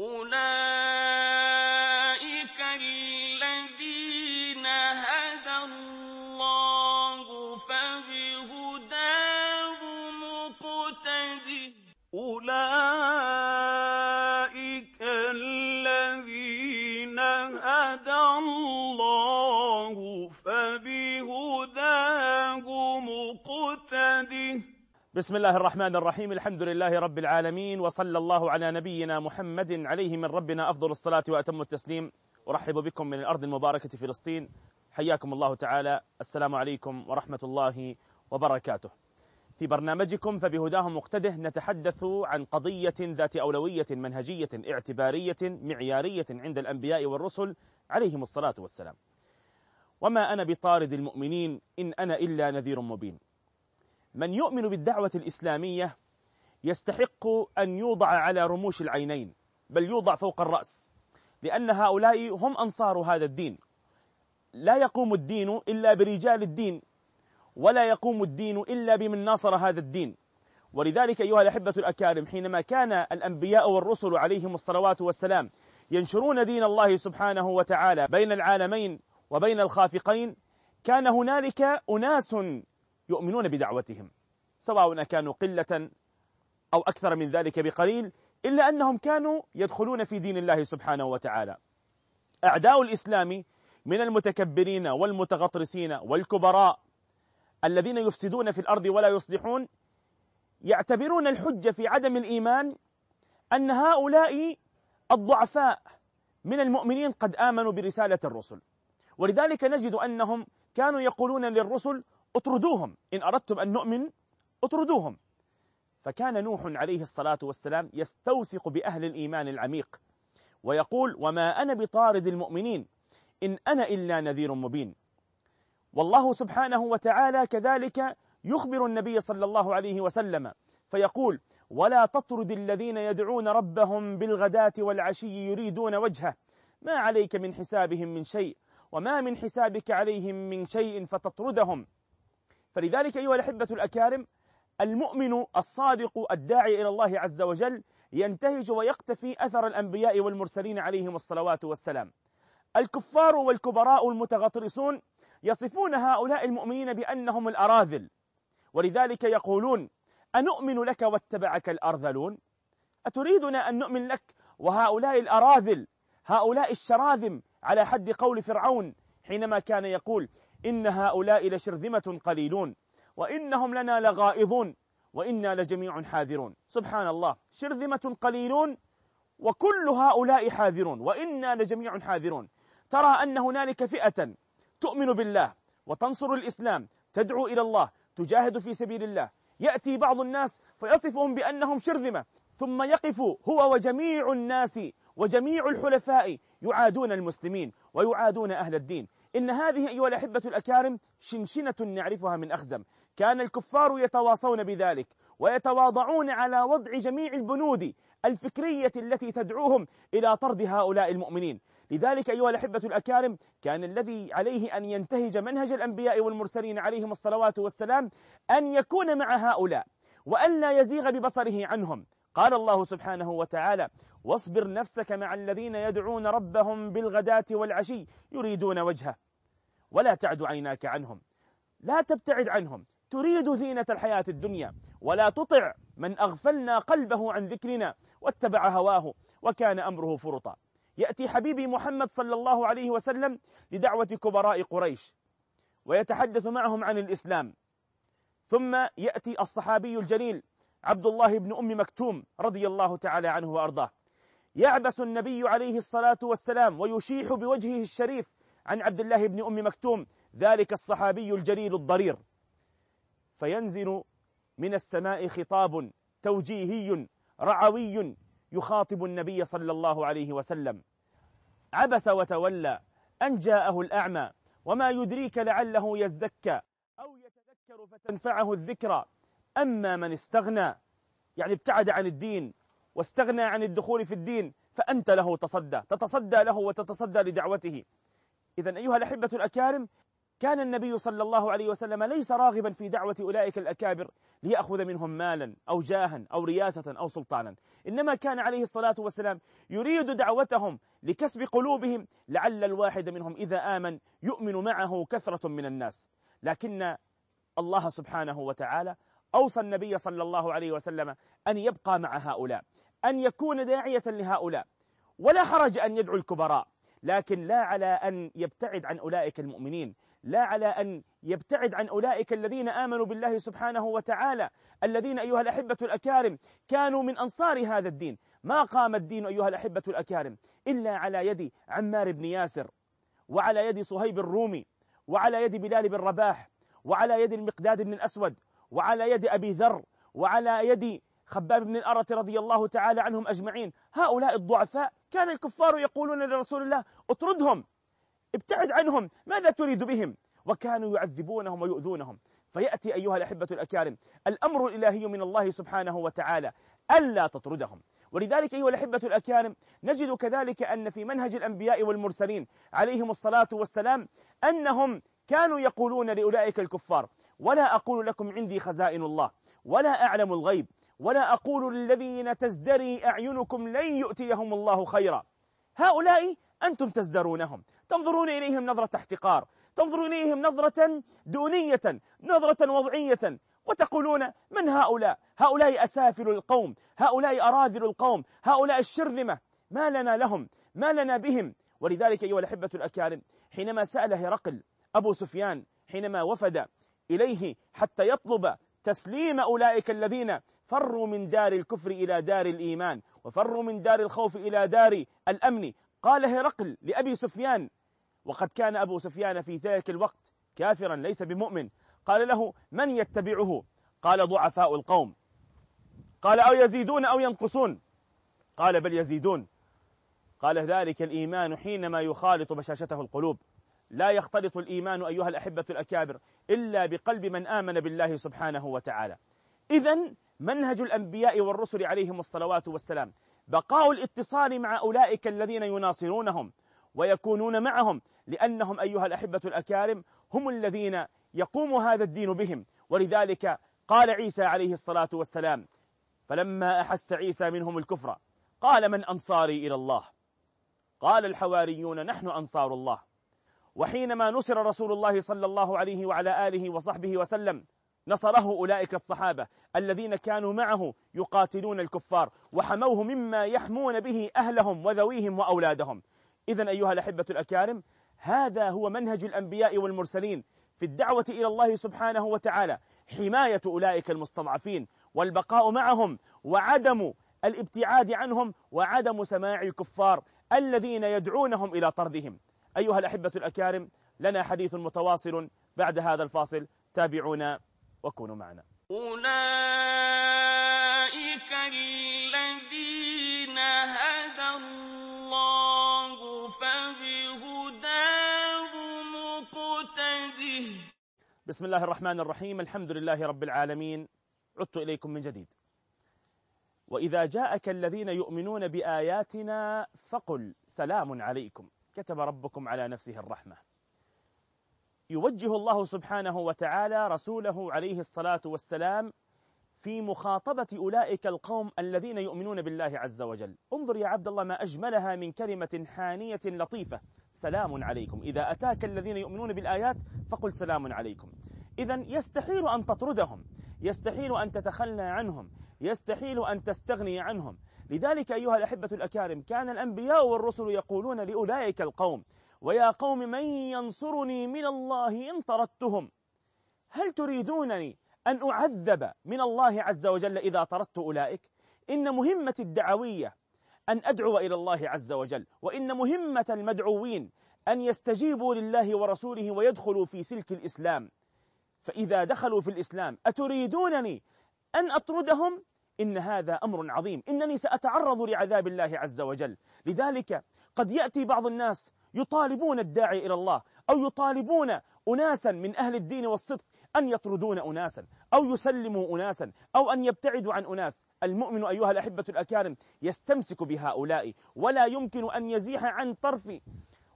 أُولَٰئِكَ بسم الله الرحمن الرحيم الحمد لله رب العالمين وصلى الله على نبينا محمد عليه من ربنا أفضل الصلاة وأتم التسليم أرحب بكم من الأرض المباركة فلسطين حياكم الله تعالى السلام عليكم ورحمة الله وبركاته في برنامجكم فبهداه مقتده نتحدث عن قضية ذات أولوية منهجية اعتبارية معيارية عند الأنبياء والرسل عليهم الصلاة والسلام وما أنا بطارد المؤمنين إن أنا إلا نذير مبين من يؤمن بالدعوة الإسلامية يستحق أن يوضع على رموش العينين بل يوضع فوق الرأس لأن هؤلاء هم أنصار هذا الدين. لا يقوم الدين إلا برجال الدين ولا يقوم الدين إلا بمن ناصر هذا الدين. ولذلك أيها الأحبة الأكارم حينما كان الأنبياء والرسل عليهم الصلوات والسلام ينشرون دين الله سبحانه وتعالى بين العالمين وبين الخافقين كان هنالك أناس يؤمنون بدعوتهم سواء كانوا قلة أو أكثر من ذلك بقليل إلا أنهم كانوا يدخلون في دين الله سبحانه وتعالى. أعداء الإسلام من المتكبرين والمتغطرسين والكبراء الذين يفسدون في الأرض ولا يصلحون يعتبرون الحجة في عدم الإيمان أن هؤلاء الضعفاء من المؤمنين قد آمنوا برسالة الرسل. ولذلك نجد أنهم كانوا يقولون للرسل اطردوهم إن أردتم أن نؤمن اطردوهم فكان نوح عليه الصلاة والسلام يستوثق بأهل الإيمان العميق ويقول وما أنا بطارد المؤمنين إن أنا إلا نذير مبين. والله سبحانه وتعالى كذلك يخبر النبي صلى الله عليه وسلم فيقول ولا تطرد الذين يدعون ربهم بالغداة والعشي يريدون وجهه ما عليك من حسابهم من شيء وما من حسابك عليهم من شيء فتطردهم. فلذلك أيها الأحبة الأكارم المؤمن الصادق الداعي إلى الله عز وجل ينتهج ويقتفي أثر الأنبياء والمرسلين عليهم الصلوات والسلام. الكفار والكبراء المتغطرسون يصفون هؤلاء المؤمنين بأنهم الأراذل. ولذلك يقولون أنؤمن لك واتبعك الأرذلون؟ أتريدنا أن نؤمن لك وهؤلاء الأراذل هؤلاء الشراذم على حد قول فرعون حينما كان يقول إن هؤلاء لشرذمة قليلون وإنهم لنا لغائظون وإنا لجميع حاذرون. سبحان الله. شرذمة قليلون وكل هؤلاء حاذرون وإنا لجميع حاذرون. ترى أن هنالك فئة تؤمن بالله وتنصر الإسلام تدعو إلى الله تجاهد في سبيل الله. يأتي بعض الناس فيصفهم بأنهم شرذمة ثم يقف هو وجميع الناس وجميع الحلفاء يعادون المسلمين ويعادون أهل الدين. إن هذه أيها الأحبة الأكارم شنشنة نعرفها من أخزم. كان الكفار يتواصون بذلك ويتواضعون على وضع جميع البنود الفكرية التي تدعوهم إلى طرد هؤلاء المؤمنين. لذلك أيها الأحبة الأكارم كان الذي عليه أن ينتهج منهج الأنبياء والمرسلين عليهم الصلوات والسلام أن يكون مع هؤلاء وأن لا يزيغ ببصره عنهم. قال الله سبحانه وتعالى واصبر نفسك مع الذين يدعون ربهم بالغداة والعشي يريدون وجهه. ولا تعد عيناك عنهم. لا تبتعد عنهم. تريد زينة الحياة الدنيا. ولا تطع من أغفلنا قلبه عن ذكرنا واتبع هواه وكان أمره فرطا. يأتي حبيبي محمد صلى الله عليه وسلم لدعوة كبراء قريش. ويتحدث معهم عن الإسلام. ثم يأتي الصحابي الجليل عبد الله بن أم مكتوم رضي الله تعالى عنه وأرضاه. يعبس النبي عليه الصلاة والسلام ويشيح بوجهه الشريف عن عبد الله بن أم مكتوم ذلك الصحابي الجليل الضرير. فينزل من السماء خطاب توجيهي رعوي يخاطب النبي صلى الله عليه وسلم. عبس وتولى أن جاءه الأعمى وما يدريك لعله يزكى أو يتذكر فتنفعه الذكرى. أما من استغنى يعني ابتعد عن الدين واستغنى عن الدخول في الدين فأنت له تصدى تتصدى له وتتصدى لدعوته. إذا أيها الأحبة الأكارم كان النبي صلى الله عليه وسلم ليس راغبا في دعوة أولئك الأكابر ليأخذ منهم مالا أو جاها أو رياسة أو سلطانا. إنما كان عليه الصلاة والسلام يريد دعوتهم لكسب قلوبهم لعل الواحد منهم إذا آمن يؤمن معه كثرة من الناس. لكن الله سبحانه وتعالى أوصى النبي صلى الله عليه وسلم أن يبقى مع هؤلاء أن يكون داعية لهؤلاء. ولا حرج أن يدعو الكبراء لكن لا على أن يبتعد عن أولئك المؤمنين لا على أن يبتعد عن أولئك الذين آمنوا بالله سبحانه وتعالى الذين أيها الأحبة الأكارم كانوا من أنصار هذا الدين. ما قام الدين أيها الأحبة الأكارم إلا على يد عمار بن ياسر وعلى يد صهيب الرومي وعلى يد بلال بن رباح وعلى يد المقداد بن الأسود وعلى يد أبي ذر وعلى يد خباب بن الأرة رضي الله تعالى عنهم أجمعين. هؤلاء الضعفاء كان الكفار يقولون لرسول الله اطردهم ابتعد عنهم ماذا تريد بهم؟ وكانوا يعذبونهم ويؤذونهم. فيأتي أيها الأحبة الأكارم الأمر الإلهي من الله سبحانه وتعالى ألا تطردهم. ولذلك أيها الأحبة الأكارم نجد كذلك أن في منهج الأنبياء والمرسلين عليهم الصلاة والسلام أنهم كانوا يقولون لأولئك الكفار ولا أقول لكم عندي خزائن الله ولا أعلم الغيب ولا أقول للذين تزدري أعينكم لن يؤتيهم الله خيرا. هؤلاء أنتم تزدرونهم تنظرون إليهم نظرة احتقار تنظرون إليهم نظرة دونية نظرة وضعية وتقولون من هؤلاء؟ هؤلاء أسافل القوم هؤلاء أراذل القوم هؤلاء الشرذمة. ما لنا لهم ما لنا بهم. ولذلك أيها الأحبة الأكارم حينما سأل هرقل أبو سفيان حينما وفد إليه حتى يطلب تسليم أولئك الذين فروا من دار الكفر إلى دار الإيمان وفروا من دار الخوف إلى دار الأمن. قال هرقل لأبي سفيان وقد كان أبو سفيان في ذلك الوقت كافرا ليس بمؤمن. قال له من يتبعه؟ قال ضعفاء القوم. قال أو يزيدون أو ينقصون. قال بل يزيدون. قال ذلك الإيمان حينما يخالط بشاشته القلوب. لا يختلط الإيمان أيها الأحبة الأكابر إلا بقلب من آمن بالله سبحانه وتعالى. إذا منهج الأنبياء والرسل عليهم الصلوات والسلام بقاء الاتصال مع أولئك الذين يناصرونهم ويكونون معهم لأنهم أيها الأحبة الأكارم هم الذين يقوم هذا الدين بهم. ولذلك قال عيسى عليه الصلاة والسلام فلما أحس عيسى منهم الكفر قال من أنصاري إلى الله؟ قال الحواريون نحن أنصار الله. وحينما نصر رسول الله صلى الله عليه وعلى آله وصحبه وسلم نصره أولئك الصحابة الذين كانوا معه يقاتلون الكفار وحموه مما يحمون به أهلهم وذويهم وأولادهم. إذا أيها الأحبة الأكارم هذا هو منهج الأنبياء والمرسلين في الدعوة إلى الله سبحانه وتعالى حماية أولئك المستضعفين والبقاء معهم وعدم الابتعاد عنهم وعدم سماع الكفار الذين يدعونهم إلى طردهم. أيها الأحبة الأكارم لنا حديث متواصل بعد هذا الفاصل. تابعونا وكونوا معنا. أولئك الذين هدى الله فبهداه مقتده. بسم الله الرحمن الرحيم. الحمد لله رب العالمين. عدت إليكم من جديد. وإذا جاءك الذين يؤمنون بآياتنا فقل سلام عليكم. كتب ربكم على نفسه الرحمة. يوجه الله سبحانه وتعالى رسوله عليه الصلاة والسلام في مخاطبة أولئك القوم الذين يؤمنون بالله عز وجل. انظر يا عبد الله ما أجملها من كلمة حانية لطيفة. سلام عليكم. إذا أتاك الذين يؤمنون بالآيات فقل سلام عليكم. إذا يستحيل أن تطردهم. يستحيل أن تتخلى عنهم. يستحيل أن تستغني عنهم. لذلك أيها الأحبة الأكارم كان الأنبياء والرسل يقولون لأولئك القوم ويا قوم من ينصرني من الله إن طردتهم؟ هل تريدونني أن أعذب من الله عز وجل إذا طردت أولئك؟ إن مهمة الدعوية أن أدعو إلى الله عز وجل وإن مهمة المدعوين أن يستجيبوا لله ورسوله ويدخلوا في سلك الإسلام. فإذا دخلوا في الإسلام أتريدونني أن أطردهم؟ إن هذا أمر عظيم. إنني سأتعرض لعذاب الله عز وجل. لذلك قد يأتي بعض الناس يطالبون الداعي إلى الله أو يطالبون أناسا من أهل الدين والصدق أن يطردون أناسا أو يسلموا أناسا أو أن يبتعدوا عن أناس. المؤمن أيها الأحبة الأكارم يستمسك بهؤلاء. ولا يمكن أن يزيح عن طرف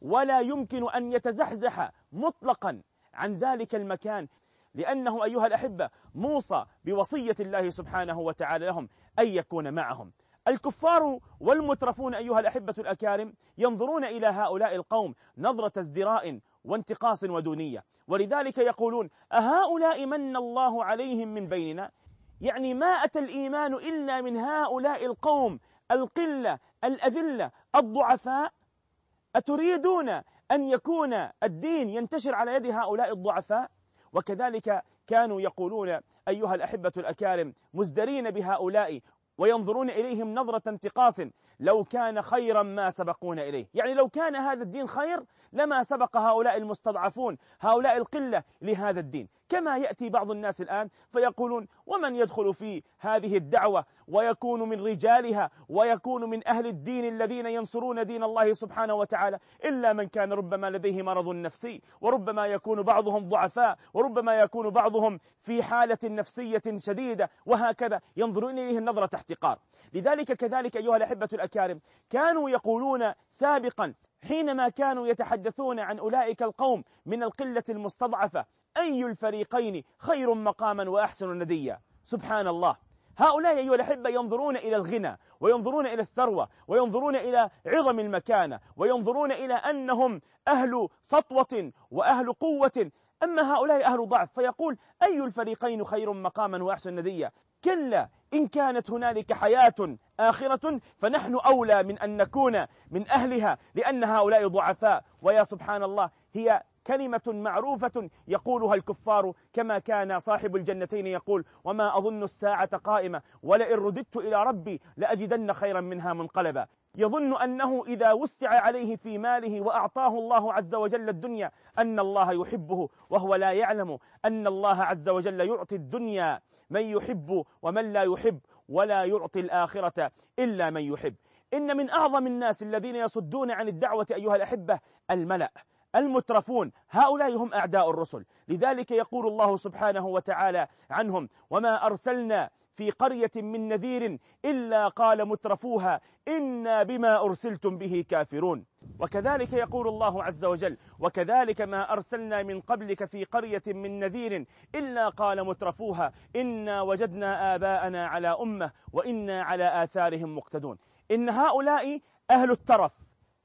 ولا يمكن أن يتزحزح مطلقا عن ذلك المكان. لأنه أيها الأحبة موصى بوصية الله سبحانه وتعالى لهم أن يكون معهم. الكفار والمترفون أيها الأحبة الأكارم ينظرون إلى هؤلاء القوم نظرة ازدراء وانتقاص ودونية. ولذلك يقولون أهؤلاء من الله عليهم من بيننا؟ يعني ما أتى الإيمان إلا من هؤلاء القوم القلة الأذلة الضعفاء؟ أتريدون أن يكون الدين ينتشر على يد هؤلاء الضعفاء؟ وكذلك كانوا يقولون أيها الأحبة الأكارم مزدرين بهؤلاء وينظرون إليهم نظرة انتقاص. لو كان خيرا ما سبقون إليه. يعني لو كان هذا الدين خير لما سبق هؤلاء المستضعفون هؤلاء القلة لهذا الدين. كما يأتي بعض الناس الآن فيقولون ومن يدخل في هذه الدعوة ويكون من رجالها ويكون من أهل الدين الذين ينصرون دين الله سبحانه وتعالى؟ إلا من كان ربما لديه مرض نفسي وربما يكون بعضهم ضعفاء وربما يكون بعضهم في حالة نفسية شديدة. وهكذا ينظرون إليه النظرة احتقار لذلك كذلك أيها الأحبة الأكارم كانوا يقولون سابقا حينما كانوا يتحدثون عن أولئك القوم من القلة المستضعفة أي الفريقين خير مقاما وأحسن نديا؟ سبحان الله هؤلاء أيها الأحبة ينظرون إلى الغنى وينظرون إلى الثروة وينظرون إلى عظم المكانة وينظرون إلى أنهم أهل سطوة وأهل قوة. أما هؤلاء أهل ضعف فيقول أي الفريقين خير مقاما وأحسن نديا؟ كلا إن كانت هنالك حياة آخرة فنحن أولى من أن نكون من أهلها لأن هؤلاء ضعفاء. ويا سبحان الله هي كلمة معروفة يقولها الكفار كما كان صاحب الجنتين يقول وما أظن الساعة قائمة ولئن رددت إلى ربي لأجدن خيرا منها منقلبا. يظن أنه إذا وسع عليه في ماله وأعطاه الله عز وجل الدنيا أن الله يحبه وهو لا يعلم أن الله عز وجل يعطي الدنيا من يحب ومن لا يحب ولا يعطي الآخرة إلا من يحب. إن من أعظم الناس الذين يصدون عن الدعوة أيها الأحبة الملأ. المترفون. هؤلاء هم أعداء الرسل. لذلك يقول الله سبحانه وتعالى عنهم وما أرسلنا في قرية من نذير إلا قال مترفوها إنا بما أرسلتم به كافرون. وكذلك يقول الله عز وجل وكذلك ما أرسلنا من قبلك في قرية من نذير إلا قال مترفوها إنا وجدنا آباءنا على أمة وإنا على آثارهم مقتدون. إن هؤلاء أهل الترف.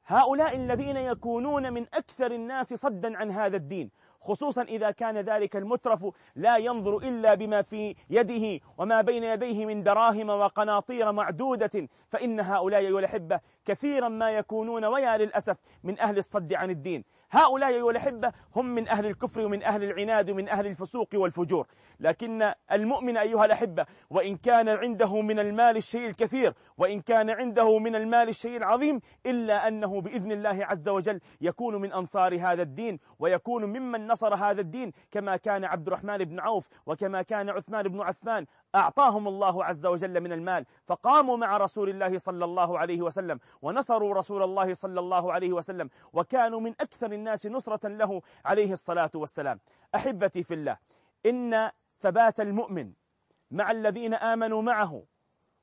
هؤلاء الذين يكونون من أكثر الناس صدا عن هذا الدين خصوصا إذا كان ذلك المترف لا ينظر إلا بما في يده وما بين يديه من دراهم وقناطير معدودة فإن هؤلاء أيها الأحبة كثيرا ما يكونون ويا للأسف من أهل الصد عن الدين. هؤلاء أيها الأحبة هم من أهل الكفر ومن أهل العناد ومن أهل الفسوق والفجور. لكن المؤمن أيها الأحبة وإن كان عنده من المال الشيء الكثير وإن كان عنده من المال الشيء العظيم إلا أنه بإذن الله عز وجل يكون من أنصار هذا الدين ويكون ممن نصر هذا الدين كما كان عبد الرحمن بن عوف وكما كان عثمان بن عفان. أعطاهم الله عز وجل من المال فقاموا مع رسول الله صلى الله عليه وسلم ونصروا رسول الله صلى الله عليه وسلم وكانوا من أكثر الناس نصرة له عليه الصلاة والسلام. أحبتي في الله إن ثبات المؤمن مع الذين آمنوا معه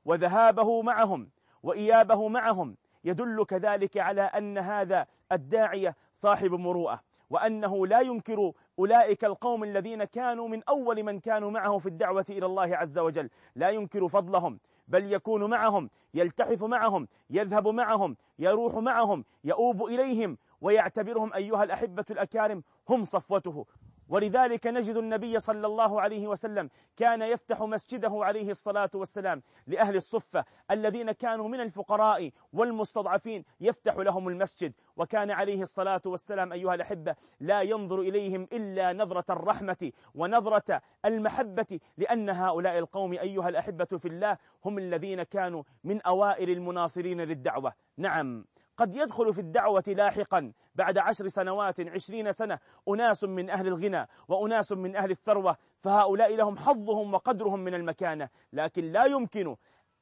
وذهابه معهم وإيابه معهم يدل كذلك على أن هذا الداعية صاحب مروءة. وأنه لا ينكر أولئك القوم الذين كانوا من أول من كانوا معه في الدعوة إلى الله عز وجل. لا ينكر فضلهم بل يكون معهم يلتحف معهم يذهب معهم يروح معهم يؤوب إليهم ويعتبرهم أيها الأحبة الأكارم هم صفوته. ولذلك نجد النبي صلى الله عليه وسلم كان يفتح مسجده عليه الصلاة والسلام لأهل الصفة الذين كانوا من الفقراء والمستضعفين يفتح لهم المسجد. وكان عليه الصلاة والسلام أيها الأحبة لا ينظر إليهم إلا نظرة الرحمة ونظرة المحبة لأن هؤلاء القوم أيها الأحبة في الله هم الذين كانوا من أوائل المناصرين للدعوة. نعم. قد يدخل في الدعوة لاحقا. بعد عشر سنوات عشرين سنة أناس من أهل الغنى وأناس من أهل الثروة فهؤلاء لهم حظهم وقدرهم من المكانة. لكن لا يمكن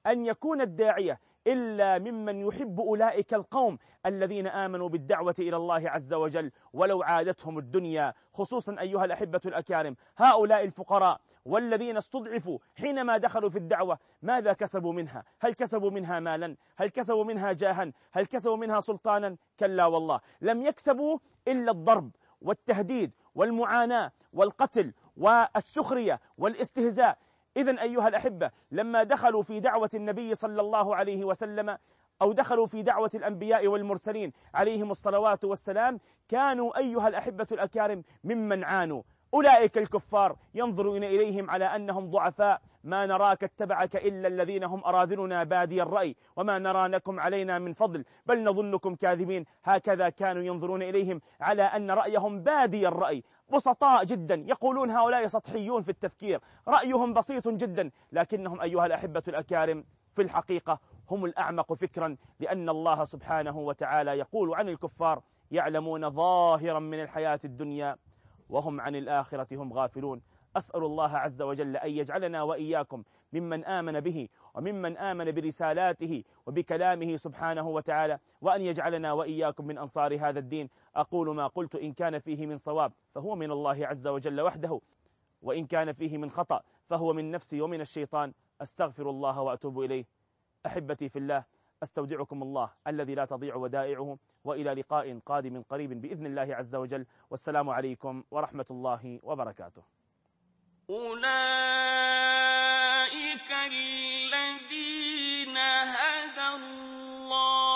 أن يكون الداعية إلا ممن يحب أولئك القوم الذين آمنوا بالدعوة إلى الله عز وجل ولو عادتهم الدنيا خصوصا أيها الأحبة الأكارم. هؤلاء الفقراء والذين استضعفوا حينما دخلوا في الدعوة ماذا كسبوا منها؟ هل كسبوا منها مالا؟ هل كسبوا منها جاها؟ هل كسبوا منها سلطانا؟ كلا والله. لم يكسبوا إلا الضرب والتهديد والمعاناة والقتل والسخرية والاستهزاء. إذا أيها الأحبة لما دخلوا في دعوة النبي صلى الله عليه وسلم أو دخلوا في دعوة الأنبياء والمرسلين عليهم الصلوات والسلام كانوا أيها الأحبة الأكارم ممن عانوا. أولئك الكفار ينظرون إليهم على أنهم ضعفاء. ما نراك اتبعك إلا الذين هم أراذلنا بادي الرأي. وما نرى لكم علينا من فضل بل نظنكم كاذبين. هكذا كانوا ينظرون إليهم على أن رأيهم بادي الرأي. بسطاء جدا. يقولون هؤلاء سطحيون في التفكير. رأيهم بسيط جدا. لكنهم أيها الأحبة الأكارم في الحقيقة هم الأعمق فكرا لأن الله سبحانه وتعالى يقول عن الكفار يعلمون ظاهرا من الحياة الدنيا. وهم عن الآخرة هم غافلون. أسأل الله عز وجل أن يجعلنا وإياكم ممن آمن به وممن آمن برسالاته وبكلامه سبحانه وتعالى وأن يجعلنا وإياكم من أنصار هذا الدين. أقول ما قلت إن كان فيه من صواب فهو من الله عز وجل وحده وإن كان فيه من خطأ فهو من نفسي ومن الشيطان. أستغفر الله وأتوب إليه. أحبتي في الله أستودعكم الله الذي لا تضيع ودائعه وإلى لقاء قادم قريب بإذن الله عز وجل. والسلام عليكم ورحمة الله وبركاته. أولئك الذين هدى الله